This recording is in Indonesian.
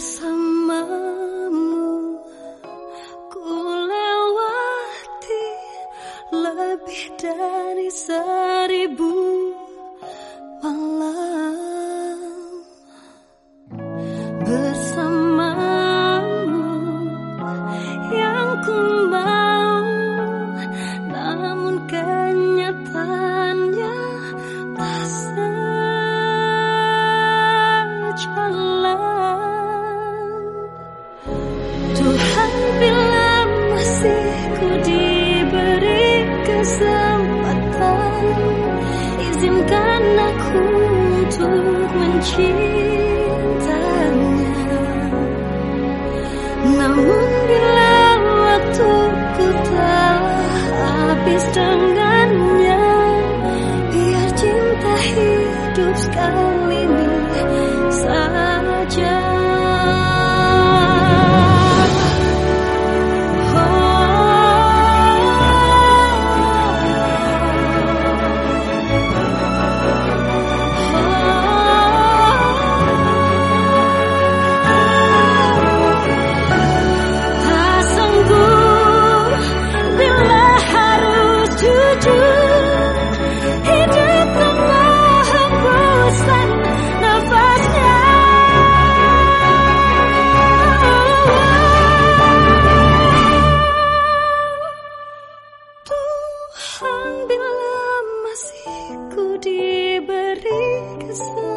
心。Bila masih ku diberi kesempatan Izinkan aku untuk mencintanya Namun bila waktuku telah habis dengannya Biar cinta hidup sekali Peace.